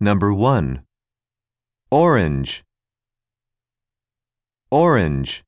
Number 1. Orange. Orange.